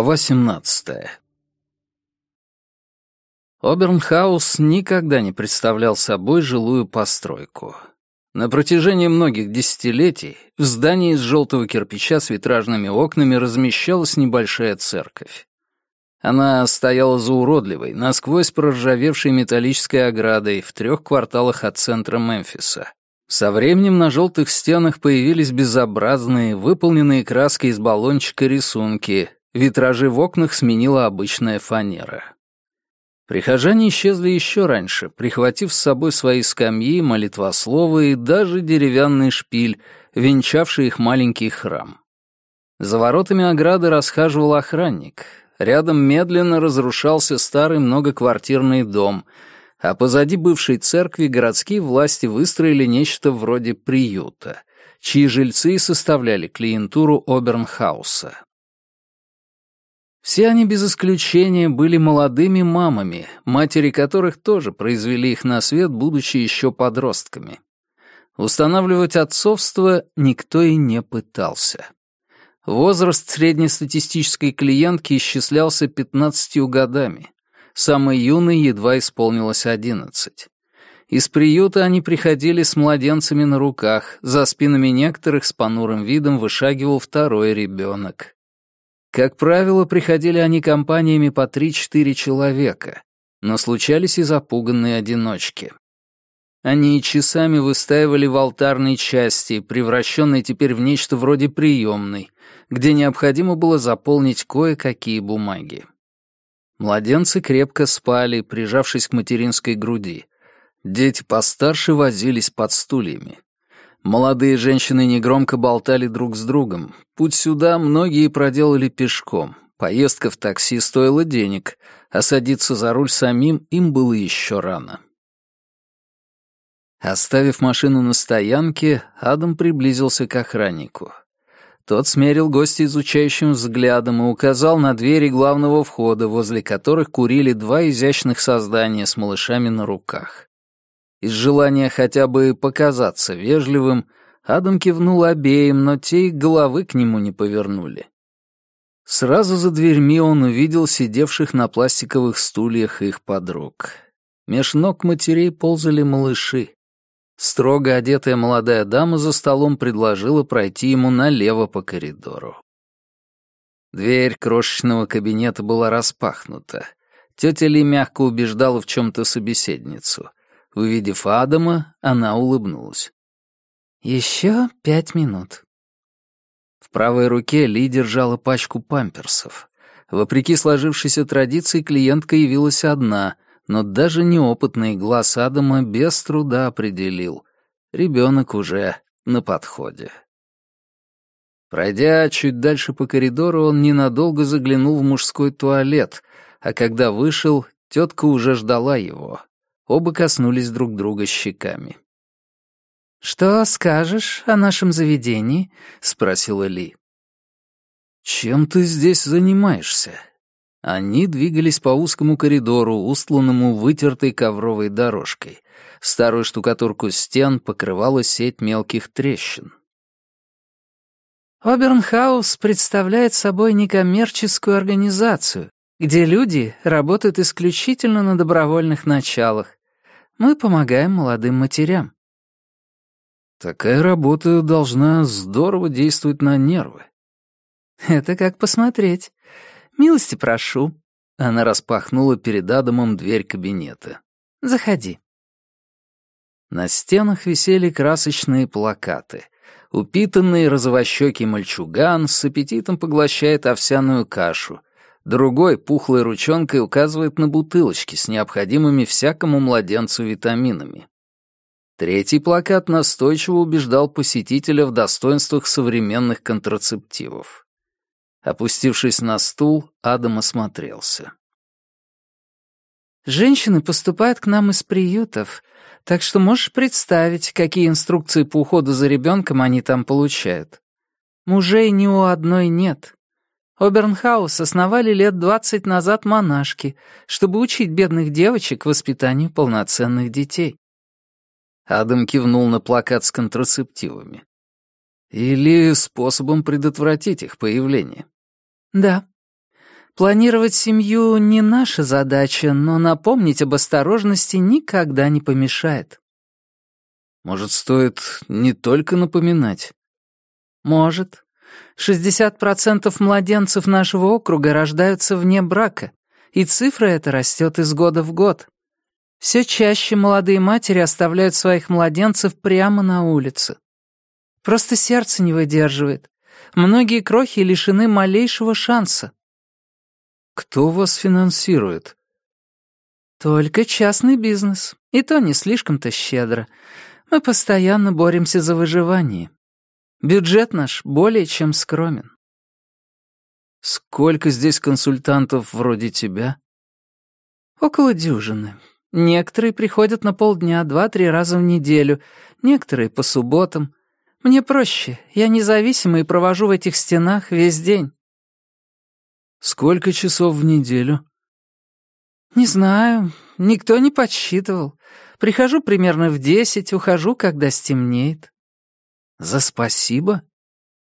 Глава 17. Обернхаус никогда не представлял собой жилую постройку. На протяжении многих десятилетий в здании из желтого кирпича с витражными окнами размещалась небольшая церковь. Она стояла за уродливой, насквозь проржавевшей металлической оградой в трех кварталах от центра Мемфиса. Со временем на желтых стенах появились безобразные, выполненные краской из баллончика рисунки, Витражи в окнах сменила обычная фанера. Прихожане исчезли еще раньше, прихватив с собой свои скамьи, молитвословы и даже деревянный шпиль, венчавший их маленький храм. За воротами ограды расхаживал охранник. Рядом медленно разрушался старый многоквартирный дом, а позади бывшей церкви городские власти выстроили нечто вроде приюта, чьи жильцы составляли клиентуру Обернхауса. Все они без исключения были молодыми мамами, матери которых тоже произвели их на свет, будучи еще подростками. Устанавливать отцовство никто и не пытался. Возраст среднестатистической клиентки исчислялся 15 годами. Самой юной едва исполнилось 11. Из приюта они приходили с младенцами на руках, за спинами некоторых с понурым видом вышагивал второй ребенок. Как правило, приходили они компаниями по три-четыре человека, но случались и запуганные одиночки. Они часами выстаивали в алтарной части, превращенной теперь в нечто вроде приемной, где необходимо было заполнить кое-какие бумаги. Младенцы крепко спали, прижавшись к материнской груди. Дети постарше возились под стульями. Молодые женщины негромко болтали друг с другом. Путь сюда многие проделали пешком. Поездка в такси стоила денег, а садиться за руль самим им было еще рано. Оставив машину на стоянке, Адам приблизился к охраннику. Тот смерил гостя изучающим взглядом и указал на двери главного входа, возле которых курили два изящных создания с малышами на руках. Из желания хотя бы показаться вежливым, Адам кивнул обеим, но те и головы к нему не повернули. Сразу за дверьми он увидел сидевших на пластиковых стульях их подруг. Меж ног матерей ползали малыши. Строго одетая молодая дама за столом предложила пройти ему налево по коридору. Дверь крошечного кабинета была распахнута. Тетя Ли мягко убеждала в чем-то собеседницу. Увидев Адама, она улыбнулась. «Еще пять минут». В правой руке Ли держала пачку памперсов. Вопреки сложившейся традиции, клиентка явилась одна, но даже неопытный глаз Адама без труда определил. Ребенок уже на подходе. Пройдя чуть дальше по коридору, он ненадолго заглянул в мужской туалет, а когда вышел, тетка уже ждала его. Оба коснулись друг друга щеками. «Что скажешь о нашем заведении?» — спросила Ли. «Чем ты здесь занимаешься?» Они двигались по узкому коридору, устланному вытертой ковровой дорожкой. Старую штукатурку стен покрывала сеть мелких трещин. Обернхаус представляет собой некоммерческую организацию, где люди работают исключительно на добровольных началах. Мы помогаем молодым матерям. Такая работа должна здорово действовать на нервы. Это как посмотреть. Милости прошу. Она распахнула перед Адамом дверь кабинета. Заходи. На стенах висели красочные плакаты. Упитанный розовощекий мальчуган с аппетитом поглощает овсяную кашу — Другой пухлой ручонкой указывает на бутылочки с необходимыми всякому младенцу витаминами. Третий плакат настойчиво убеждал посетителя в достоинствах современных контрацептивов. Опустившись на стул, Адам осмотрелся. «Женщины поступают к нам из приютов, так что можешь представить, какие инструкции по уходу за ребенком они там получают. Мужей ни у одной нет. Обернхаус основали лет двадцать назад монашки, чтобы учить бедных девочек воспитанию полноценных детей. Адам кивнул на плакат с контрацептивами. Или способом предотвратить их появление. Да. Планировать семью не наша задача, но напомнить об осторожности никогда не помешает. Может, стоит не только напоминать? Может. 60% младенцев нашего округа рождаются вне брака, и цифра эта растет из года в год. Все чаще молодые матери оставляют своих младенцев прямо на улице. Просто сердце не выдерживает. Многие крохи лишены малейшего шанса. Кто вас финансирует? Только частный бизнес, и то не слишком-то щедро. Мы постоянно боремся за выживание. Бюджет наш более чем скромен. Сколько здесь консультантов вроде тебя? Около дюжины. Некоторые приходят на полдня, два-три раза в неделю, некоторые по субботам. Мне проще, я независимый и провожу в этих стенах весь день. Сколько часов в неделю? Не знаю, никто не подсчитывал. Прихожу примерно в десять, ухожу, когда стемнеет. За спасибо?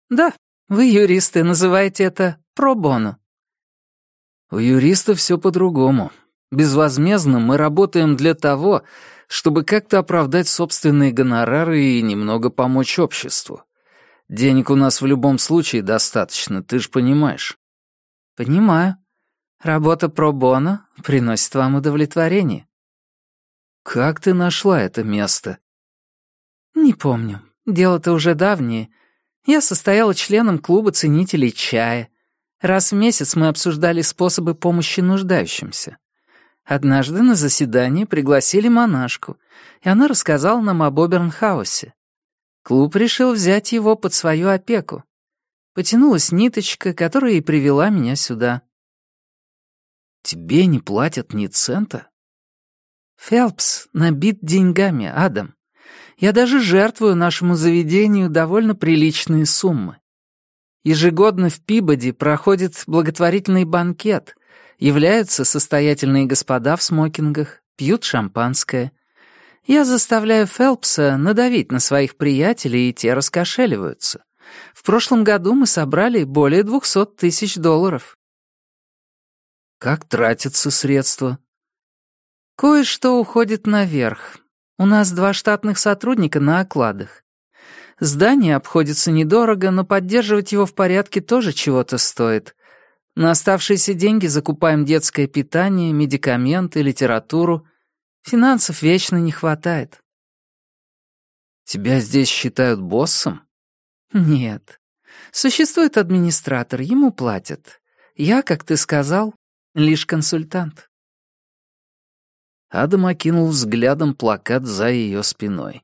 Да, вы, юристы, называете это пробону. У юристов все по-другому. Безвозмездно мы работаем для того, чтобы как-то оправдать собственные гонорары и немного помочь обществу. Денег у нас в любом случае достаточно, ты же понимаешь. Понимаю. Работа про приносит вам удовлетворение. Как ты нашла это место? Не помню. Дело-то уже давнее. Я состояла членом клуба ценителей чая. Раз в месяц мы обсуждали способы помощи нуждающимся. Однажды на заседание пригласили монашку, и она рассказала нам об Обернхаусе. Клуб решил взять его под свою опеку. Потянулась ниточка, которая и привела меня сюда. Тебе не платят ни цента? Фелпс набит деньгами, Адам. Я даже жертвую нашему заведению довольно приличные суммы. Ежегодно в Пибоди проходит благотворительный банкет, Являются состоятельные господа в смокингах, пьют шампанское. Я заставляю Фелпса надавить на своих приятелей, и те раскошеливаются. В прошлом году мы собрали более двухсот тысяч долларов. Как тратятся средства? Кое-что уходит наверх. У нас два штатных сотрудника на окладах. Здание обходится недорого, но поддерживать его в порядке тоже чего-то стоит. На оставшиеся деньги закупаем детское питание, медикаменты, литературу. Финансов вечно не хватает. Тебя здесь считают боссом? Нет. Существует администратор, ему платят. Я, как ты сказал, лишь консультант. Адам окинул взглядом плакат за ее спиной.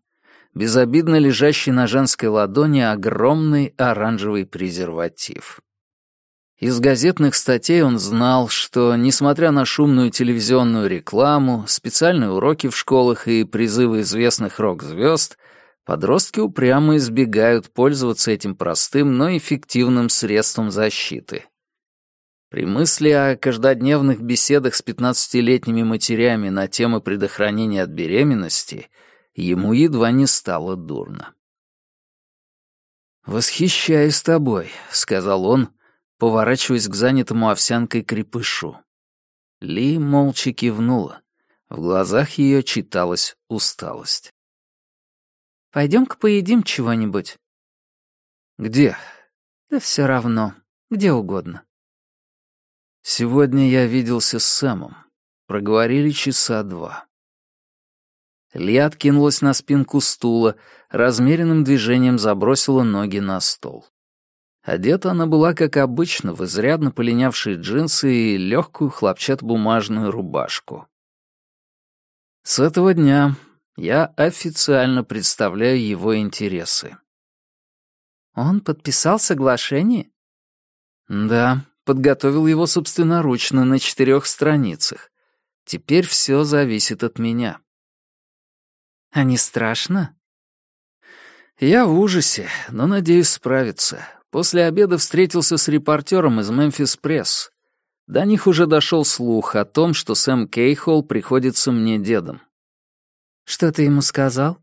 Безобидно лежащий на женской ладони огромный оранжевый презерватив. Из газетных статей он знал, что, несмотря на шумную телевизионную рекламу, специальные уроки в школах и призывы известных рок-звезд, подростки упрямо избегают пользоваться этим простым, но эффективным средством защиты. При мысли о каждодневных беседах с 15-летними матерями на темы предохранения от беременности ему едва не стало дурно. «Восхищаюсь тобой», — сказал он, поворачиваясь к занятому овсянкой крепышу. Ли молча кивнула. В глазах ее читалась усталость. «Пойдем-ка поедим чего-нибудь». «Где?» «Да все равно. Где угодно». «Сегодня я виделся с Сэмом. Проговорили часа два». Ли откинулась на спинку стула, размеренным движением забросила ноги на стол. Одета она была, как обычно, в изрядно полинявшие джинсы и легкую хлопчатобумажную рубашку. С этого дня я официально представляю его интересы. Он подписал соглашение? Да, подготовил его собственноручно на четырех страницах. Теперь все зависит от меня. А не страшно? Я в ужасе, но надеюсь справиться. После обеда встретился с репортером из «Мемфис Пресс». До них уже дошел слух о том, что Сэм Кейхолл приходится мне дедом. «Что ты ему сказал?»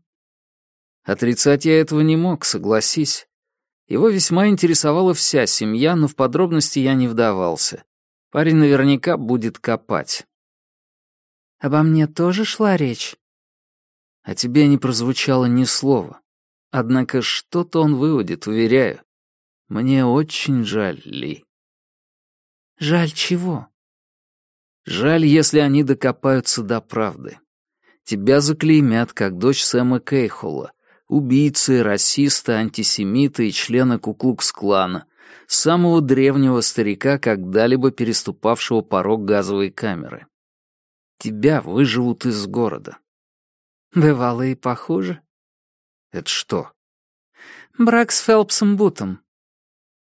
Отрицать я этого не мог, согласись. Его весьма интересовала вся семья, но в подробности я не вдавался. Парень наверняка будет копать. Обо мне тоже шла речь? О тебе не прозвучало ни слова. Однако что-то он выводит, уверяю. Мне очень жаль, Ли. Жаль чего? Жаль, если они докопаются до правды. Тебя заклеймят, как дочь Сэма Кейхола, убийцы, расиста, антисемита и члена Куклукс-клана, самого древнего старика, когда-либо переступавшего порог газовой камеры. Тебя выживут из города. Бывало и похуже. Это что? Брак с Фелпсом Бутом.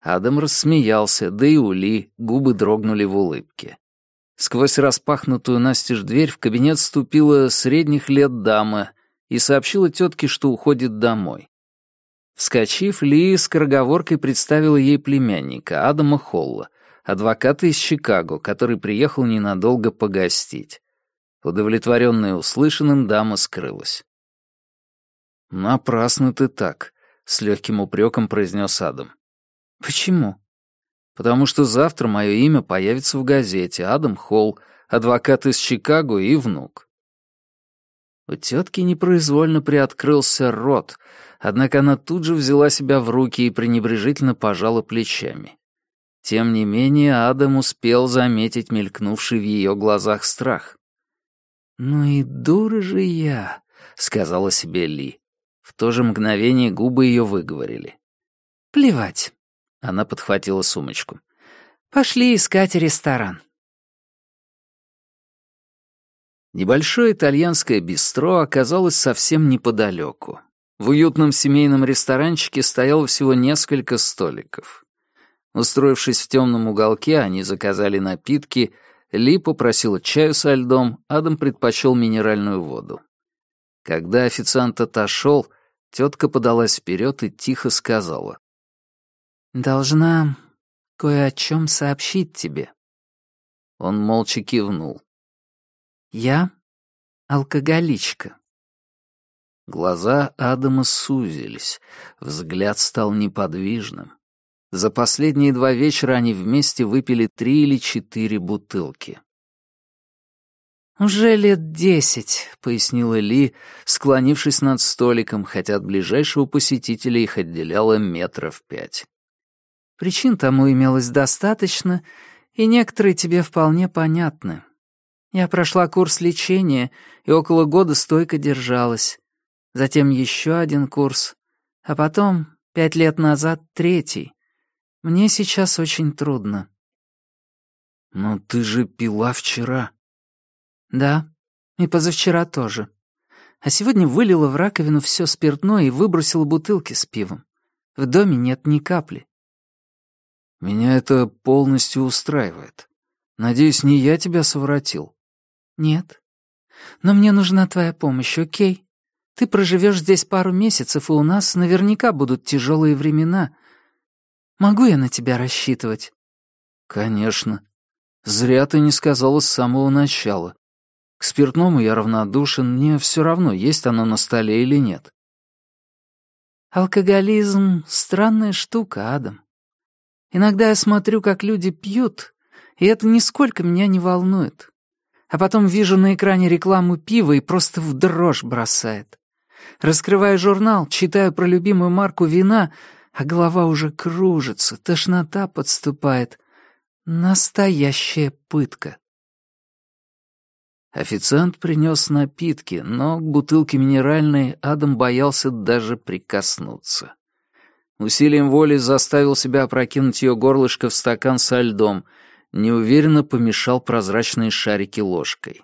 Адам рассмеялся, да и у Ли губы дрогнули в улыбке. Сквозь распахнутую настежь дверь в кабинет вступила средних лет дама и сообщила тетке, что уходит домой. Вскочив, Ли скороговоркой представила ей племянника, Адама Холла, адвоката из Чикаго, который приехал ненадолго погостить. Удовлетворенная услышанным, дама скрылась. «Напрасно ты так», — с легким упреком произнес Адам. «Почему?» «Потому что завтра мое имя появится в газете Адам Холл, адвокат из Чикаго и внук». У тетки непроизвольно приоткрылся рот, однако она тут же взяла себя в руки и пренебрежительно пожала плечами. Тем не менее, Адам успел заметить мелькнувший в ее глазах страх. «Ну и дура же я», — сказала себе Ли. В то же мгновение губы ее выговорили. «Плевать», — она подхватила сумочку. «Пошли искать ресторан». Небольшое итальянское бистро оказалось совсем неподалеку. В уютном семейном ресторанчике стояло всего несколько столиков. Устроившись в темном уголке, они заказали напитки — ли попросила чаю со льдом, Адам предпочел минеральную воду. Когда официант отошел, тетка подалась вперед и тихо сказала. «Должна кое о чем сообщить тебе». Он молча кивнул. «Я алкоголичка». Глаза Адама сузились, взгляд стал неподвижным. За последние два вечера они вместе выпили три или четыре бутылки. «Уже лет десять», — пояснила Ли, склонившись над столиком, хотя от ближайшего посетителя их отделяло метров пять. «Причин тому имелось достаточно, и некоторые тебе вполне понятны. Я прошла курс лечения и около года стойко держалась. Затем еще один курс, а потом, пять лет назад, третий. Мне сейчас очень трудно». «Но ты же пила вчера». «Да, и позавчера тоже. А сегодня вылила в раковину все спиртное и выбросила бутылки с пивом. В доме нет ни капли». «Меня это полностью устраивает. Надеюсь, не я тебя совратил». «Нет. Но мне нужна твоя помощь, окей? Ты проживешь здесь пару месяцев, и у нас наверняка будут тяжелые времена, Могу я на тебя рассчитывать?» «Конечно. Зря ты не сказала с самого начала. К спиртному я равнодушен, мне все равно, есть оно на столе или нет». «Алкоголизм — странная штука, Адам. Иногда я смотрю, как люди пьют, и это нисколько меня не волнует. А потом вижу на экране рекламу пива и просто в дрожь бросает. Раскрываю журнал, читаю про любимую марку вина — а голова уже кружится, тошнота подступает. Настоящая пытка. Официант принес напитки, но к бутылке минеральной Адам боялся даже прикоснуться. Усилием воли заставил себя опрокинуть ее горлышко в стакан со льдом, неуверенно помешал прозрачные шарики ложкой.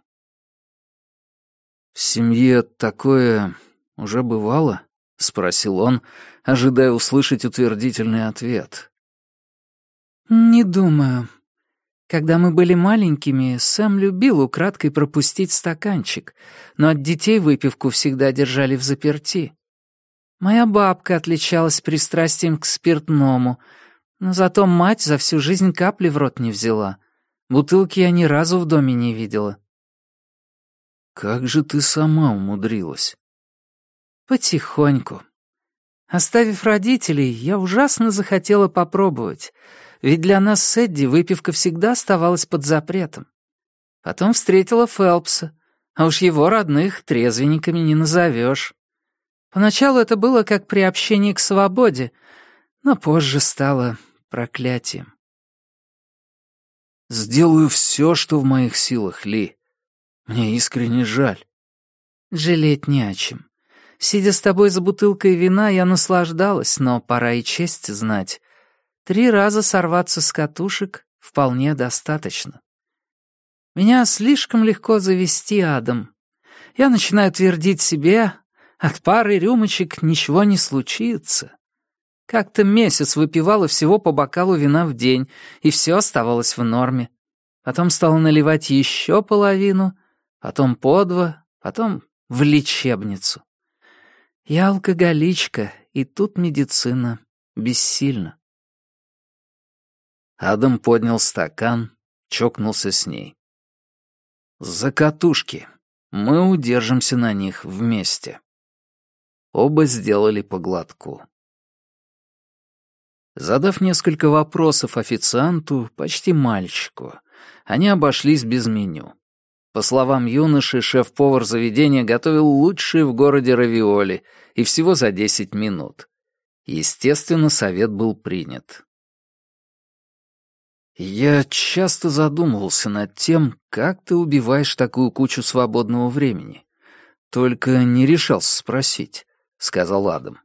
В семье такое уже бывало? — спросил он, ожидая услышать утвердительный ответ. «Не думаю. Когда мы были маленькими, Сэм любил украдкой пропустить стаканчик, но от детей выпивку всегда держали в заперти. Моя бабка отличалась пристрастием к спиртному, но зато мать за всю жизнь капли в рот не взяла. Бутылки я ни разу в доме не видела». «Как же ты сама умудрилась?» Потихоньку. Оставив родителей, я ужасно захотела попробовать. ведь для нас с Эдди выпивка всегда оставалась под запретом. Потом встретила Фелпса, а уж его родных трезвенниками не назовешь. Поначалу это было как приобщение к свободе, но позже стало проклятием. «Сделаю все, что в моих силах, Ли. Мне искренне жаль». «Жалеть не о чем. Сидя с тобой за бутылкой вина, я наслаждалась, но пора и честь знать. Три раза сорваться с катушек вполне достаточно. Меня слишком легко завести адом. Я начинаю твердить себе, от пары рюмочек ничего не случится. Как-то месяц выпивала всего по бокалу вина в день, и все оставалось в норме. Потом стала наливать еще половину, потом по два, потом в лечебницу. Я алкоголичка, и тут медицина бессильна. Адам поднял стакан, чокнулся с ней. «За катушки. Мы удержимся на них вместе». Оба сделали по глотку. Задав несколько вопросов официанту, почти мальчику, они обошлись без меню. По словам юноши, шеф-повар заведения готовил лучшие в городе равиоли, и всего за 10 минут. Естественно, совет был принят. «Я часто задумывался над тем, как ты убиваешь такую кучу свободного времени. Только не решался спросить», — сказал Адам.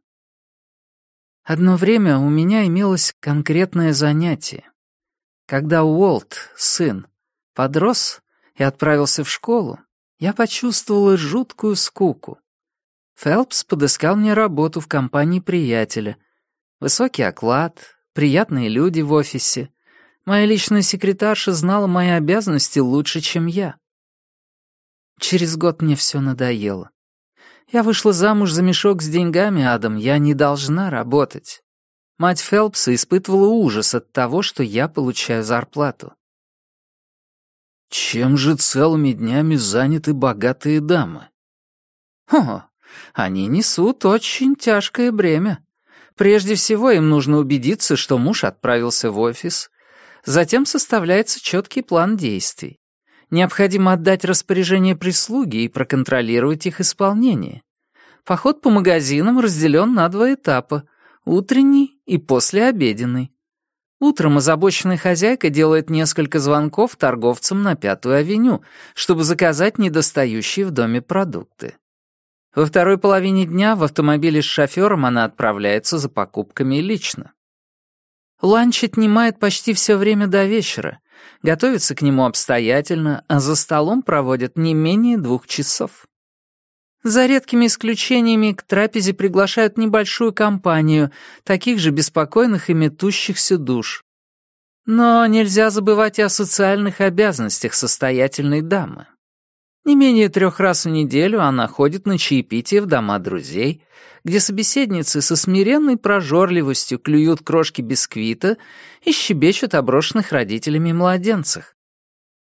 «Одно время у меня имелось конкретное занятие. Когда Уолт, сын, подрос, и отправился в школу, я почувствовала жуткую скуку. Фелпс подыскал мне работу в компании приятеля. Высокий оклад, приятные люди в офисе. Моя личная секретарша знала мои обязанности лучше, чем я. Через год мне все надоело. Я вышла замуж за мешок с деньгами, Адам, я не должна работать. Мать Фелпса испытывала ужас от того, что я получаю зарплату. Чем же целыми днями заняты богатые дамы? О, они несут очень тяжкое бремя. Прежде всего им нужно убедиться, что муж отправился в офис. Затем составляется четкий план действий. Необходимо отдать распоряжение прислуги и проконтролировать их исполнение. Поход по магазинам разделен на два этапа — утренний и послеобеденный. Утром озабоченная хозяйка делает несколько звонков торговцам на Пятую авеню, чтобы заказать недостающие в доме продукты. Во второй половине дня в автомобиле с шофером она отправляется за покупками лично. Ланч отнимает почти все время до вечера, готовится к нему обстоятельно, а за столом проводят не менее двух часов. За редкими исключениями к трапезе приглашают небольшую компанию таких же беспокойных и метущихся душ. Но нельзя забывать и о социальных обязанностях состоятельной дамы. Не менее трех раз в неделю она ходит на чаепитие в дома друзей, где собеседницы со смиренной прожорливостью клюют крошки бисквита и щебечут о родителями младенцах.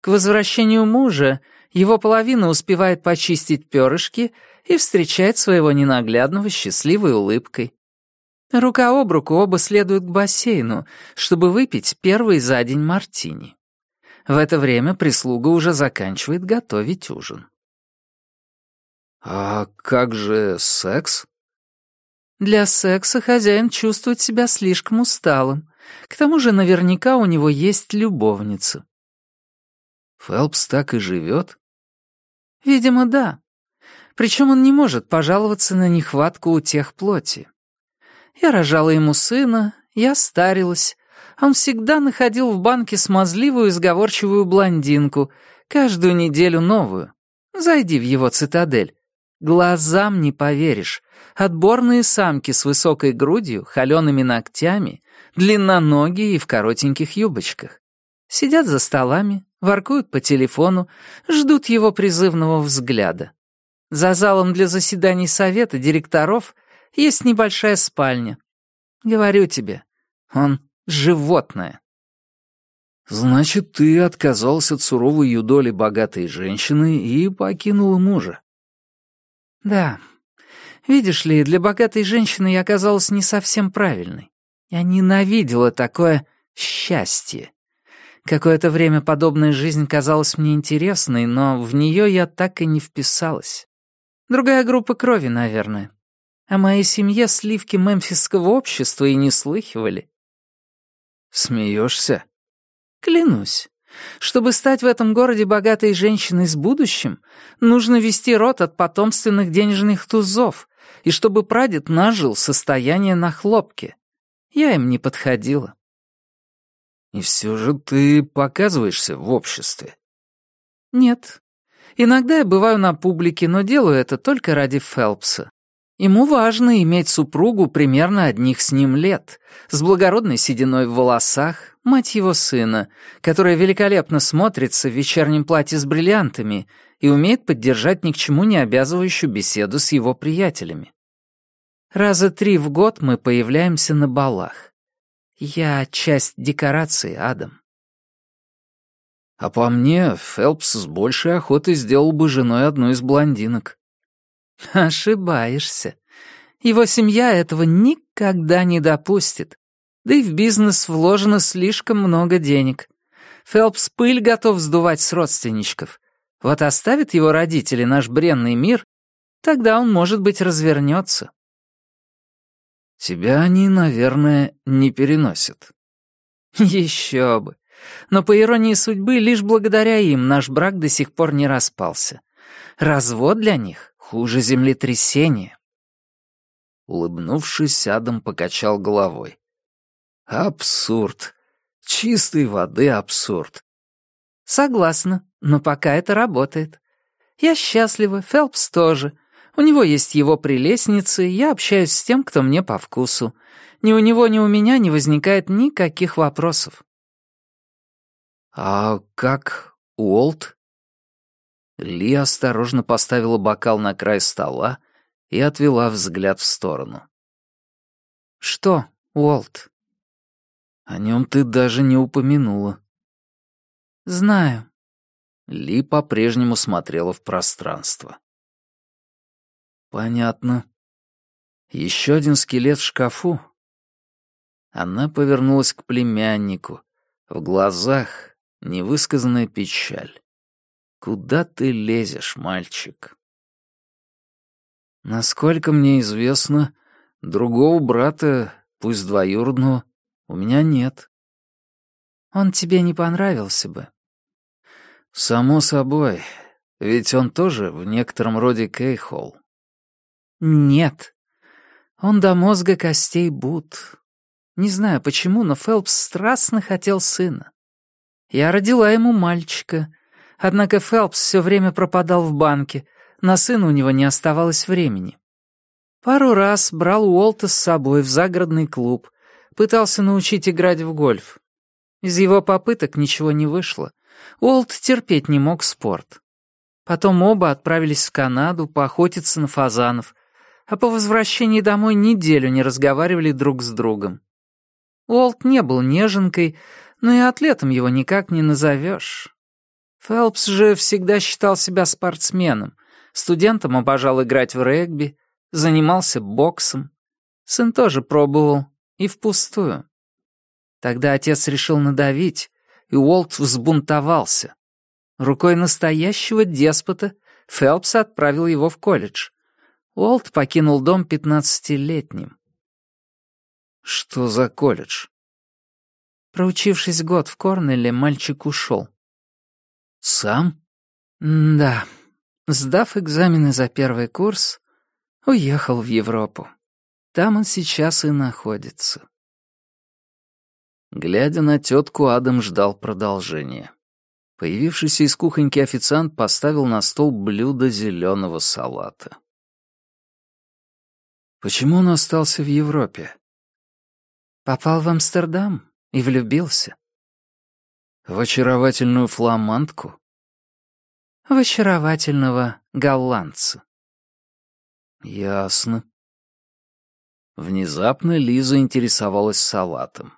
К возвращению мужа его половина успевает почистить перышки и встречать своего ненаглядного счастливой улыбкой. Рука об руку оба следуют к бассейну, чтобы выпить первый за день мартини. В это время прислуга уже заканчивает готовить ужин. «А как же секс?» Для секса хозяин чувствует себя слишком усталым. К тому же наверняка у него есть любовница. Фелпс так и живет? Видимо, да. Причем он не может пожаловаться на нехватку у тех плоти. Я рожала ему сына, я старилась. Он всегда находил в банке смазливую и сговорчивую блондинку, каждую неделю новую. Зайди в его цитадель. Глазам не поверишь. Отборные самки с высокой грудью, холеными ногтями, длинноногие и в коротеньких юбочках. Сидят за столами, воркуют по телефону, ждут его призывного взгляда. За залом для заседаний совета директоров есть небольшая спальня. Говорю тебе, он животное. Значит, ты отказался от суровой юдоли богатой женщины и покинула мужа. Да. Видишь ли, для богатой женщины я оказалась не совсем правильной. Я ненавидела такое счастье. Какое-то время подобная жизнь казалась мне интересной, но в нее я так и не вписалась. Другая группа крови, наверное. О моей семье сливки мемфисского общества и не слыхивали. Смеешься? Клянусь. Чтобы стать в этом городе богатой женщиной с будущим, нужно вести род от потомственных денежных тузов, и чтобы прадед нажил состояние на хлопке. Я им не подходила. И все же ты показываешься в обществе. Нет. Иногда я бываю на публике, но делаю это только ради Фелпса. Ему важно иметь супругу примерно одних с ним лет, с благородной сединой в волосах, мать его сына, которая великолепно смотрится в вечернем платье с бриллиантами и умеет поддержать ни к чему не обязывающую беседу с его приятелями. Раза три в год мы появляемся на балах. Я часть декорации, Адам. А по мне, Фелпс с большей охотой сделал бы женой одну из блондинок. Ошибаешься. Его семья этого никогда не допустит. Да и в бизнес вложено слишком много денег. Фелпс пыль готов сдувать с родственничков. Вот оставит его родители наш бренный мир, тогда он, может быть, развернется. Тебя они, наверное, не переносят. Еще бы. Но, по иронии судьбы, лишь благодаря им наш брак до сих пор не распался. Развод для них хуже землетрясения. Улыбнувшись, Адам покачал головой. Абсурд. Чистой воды абсурд. Согласна, но пока это работает. Я счастлива, Фелпс тоже. У него есть его прелестницы, я общаюсь с тем, кто мне по вкусу. Ни у него, ни у меня не возникает никаких вопросов. «А как Уолт?» Ли осторожно поставила бокал на край стола и отвела взгляд в сторону. «Что, Уолт?» «О нем ты даже не упомянула». «Знаю». Ли по-прежнему смотрела в пространство. «Понятно. Еще один скелет в шкафу?» Она повернулась к племяннику. В глазах невысказанная печаль. «Куда ты лезешь, мальчик?» «Насколько мне известно, другого брата, пусть двоюродного, у меня нет». «Он тебе не понравился бы». «Само собой, ведь он тоже в некотором роде Кейхол». «Нет. Он до мозга костей Бут. Не знаю почему, но Фелпс страстно хотел сына. Я родила ему мальчика, однако Фелпс все время пропадал в банке, на сына у него не оставалось времени. Пару раз брал Уолта с собой в загородный клуб, пытался научить играть в гольф. Из его попыток ничего не вышло. Уолт терпеть не мог спорт. Потом оба отправились в Канаду поохотиться на фазанов, а по возвращении домой неделю не разговаривали друг с другом. Уолт не был неженкой, но и атлетом его никак не назовешь. Фелпс же всегда считал себя спортсменом, студентом обожал играть в регби, занимался боксом. Сын тоже пробовал, и впустую. Тогда отец решил надавить, и Уолт взбунтовался. Рукой настоящего деспота Фелпс отправил его в колледж. Уолт покинул дом пятнадцатилетним. «Что за колледж?» Проучившись год в Корнелле, мальчик ушел. «Сам?» «Да. Сдав экзамены за первый курс, уехал в Европу. Там он сейчас и находится». Глядя на тетку, Адам ждал продолжения. Появившийся из кухоньки официант поставил на стол блюдо зеленого салата. Почему он остался в Европе? Попал в Амстердам и влюбился. В очаровательную фламандку? В очаровательного голландца. Ясно. Внезапно Лиза интересовалась салатом.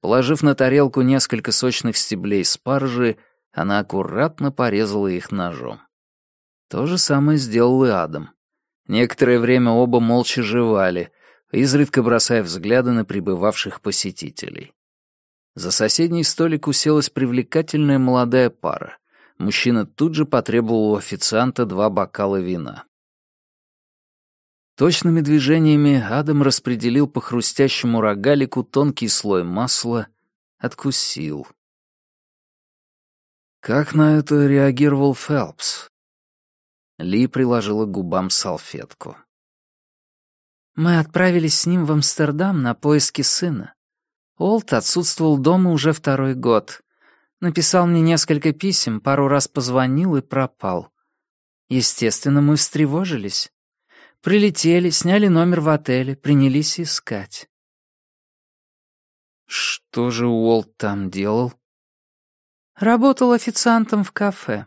Положив на тарелку несколько сочных стеблей спаржи, она аккуратно порезала их ножом. То же самое сделал и Адам. Некоторое время оба молча жевали, изредка бросая взгляды на прибывавших посетителей. За соседний столик уселась привлекательная молодая пара. Мужчина тут же потребовал у официанта два бокала вина. Точными движениями Адам распределил по хрустящему рогалику тонкий слой масла, откусил. Как на это реагировал Фелпс? Ли приложила к губам салфетку. Мы отправились с ним в Амстердам на поиски сына. Олд отсутствовал дома уже второй год. Написал мне несколько писем, пару раз позвонил и пропал. Естественно, мы встревожились. Прилетели, сняли номер в отеле, принялись искать. Что же Уолт там делал? Работал официантом в кафе.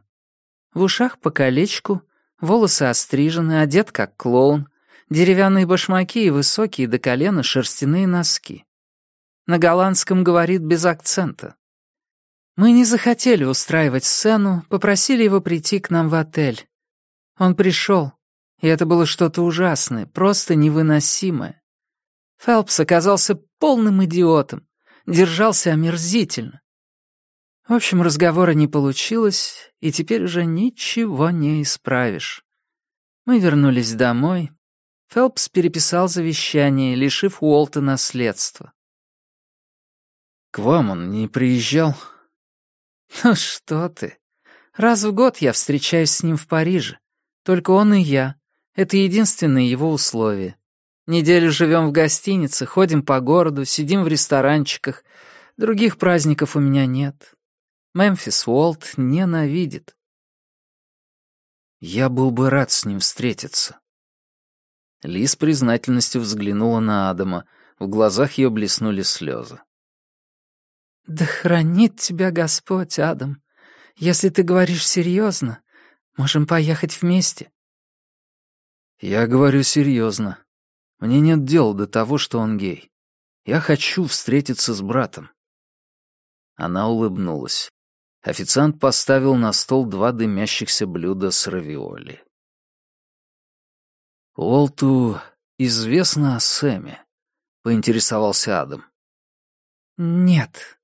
В ушах по колечку, волосы острижены, одет как клоун, деревянные башмаки и высокие до колена шерстяные носки. На голландском говорит без акцента. Мы не захотели устраивать сцену, попросили его прийти к нам в отель. Он пришел, и это было что-то ужасное, просто невыносимое. Фелпс оказался полным идиотом, держался омерзительно. В общем, разговора не получилось, и теперь уже ничего не исправишь. Мы вернулись домой. Фелпс переписал завещание, лишив Уолта наследства. «К вам он не приезжал?» «Ну что ты. Раз в год я встречаюсь с ним в Париже. Только он и я. Это единственное его условие. Неделю живем в гостинице, ходим по городу, сидим в ресторанчиках. Других праздников у меня нет. Мемфис Уолт ненавидит. Я был бы рад с ним встретиться. Ли с признательностью взглянула на Адама. В глазах ее блеснули слезы. «Да хранит тебя Господь, Адам. Если ты говоришь серьезно, можем поехать вместе. Я говорю серьезно. Мне нет дела до того, что он гей. Я хочу встретиться с братом. Она улыбнулась. Официант поставил на стол два дымящихся блюда с равиоли. «Уолту известно о Сэме?» — поинтересовался Адам. «Нет.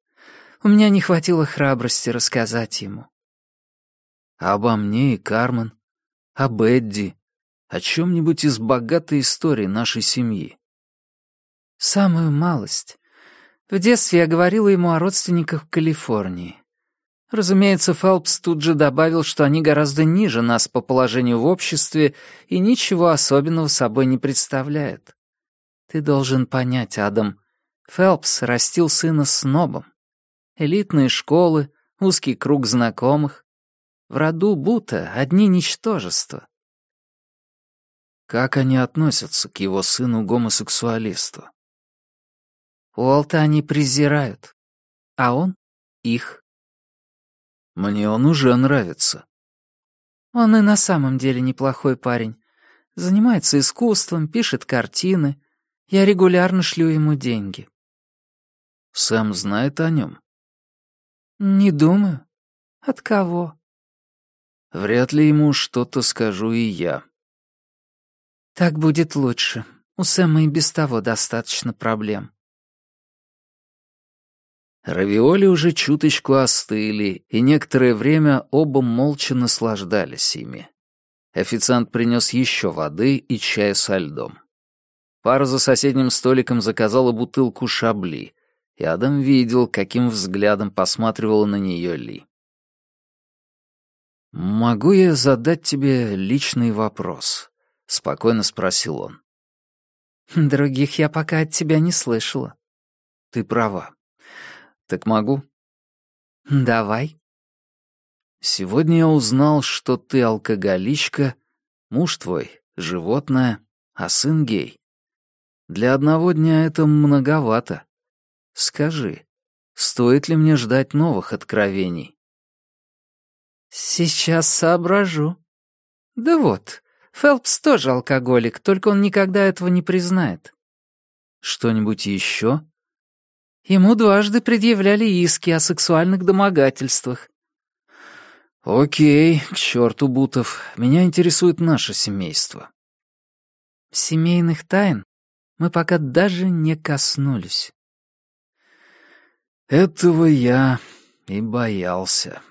У меня не хватило храбрости рассказать ему». «Обо мне и Кармен? Об Эдди? О чем-нибудь из богатой истории нашей семьи. Самую малость. В детстве я говорила ему о родственниках в Калифорнии. Разумеется, Фелпс тут же добавил, что они гораздо ниже нас по положению в обществе и ничего особенного собой не представляют. Ты должен понять, Адам, Фелпс растил сына снобом. Элитные школы, узкий круг знакомых. В роду Бута одни ничтожества. Как они относятся к его сыну-гомосексуалисту? Уолта они презирают, а он — их. Мне он уже нравится. Он и на самом деле неплохой парень. Занимается искусством, пишет картины. Я регулярно шлю ему деньги. Сэм знает о нем? Не думаю. От кого? Вряд ли ему что-то скажу и я. Так будет лучше. У Сэма и без того достаточно проблем. Равиоли уже чуточку остыли, и некоторое время оба молча наслаждались ими. Официант принес еще воды и чая со льдом. Пара за соседним столиком заказала бутылку шабли, и Адам видел, каким взглядом посматривала на нее Ли. «Могу я задать тебе личный вопрос?» — спокойно спросил он. «Других я пока от тебя не слышала». «Ты права. Так могу?» «Давай». «Сегодня я узнал, что ты алкоголичка, муж твой — животное, а сын гей. Для одного дня это многовато. Скажи, стоит ли мне ждать новых откровений?» «Сейчас соображу. Да вот, Фелпс тоже алкоголик, только он никогда этого не признает. Что-нибудь еще? Ему дважды предъявляли иски о сексуальных домогательствах. Окей, к черту Бутов. Меня интересует наше семейство. Семейных тайн мы пока даже не коснулись. Этого я и боялся.